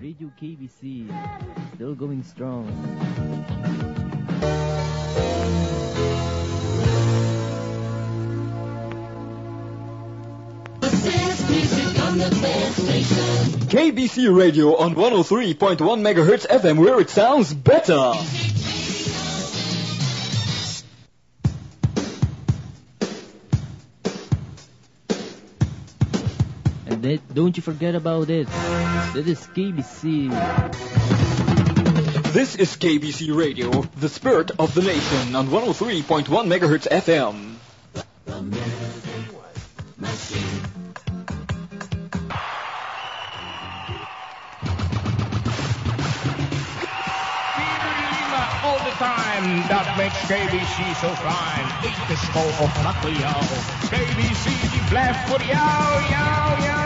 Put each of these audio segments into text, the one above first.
Radio KBC, still going strong. KBC Radio on 103.1 MHz FM where it sounds better. That, don't you forget about it. That is KBC. This is KBC Radio, the spirit of the nation on 103.1 MHz FM. all the time. That makes KBC so fine. Eat the skull of Macleo. KBC, die blijft voor jou, jou, jou,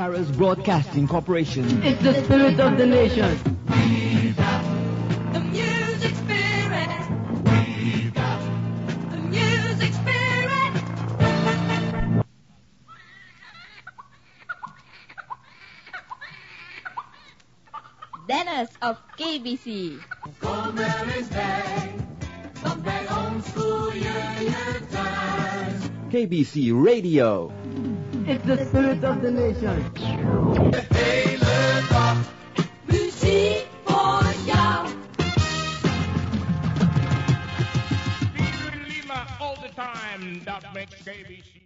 jou. Carros Broadcasting Corporation. It's the spirit of the nation. The music spirit. The music spirit. Dennis of KBC. KBC Radio. It's the spirit of the nation. De hele dag muziek voor jou. Lima all the time, dat makes KBC.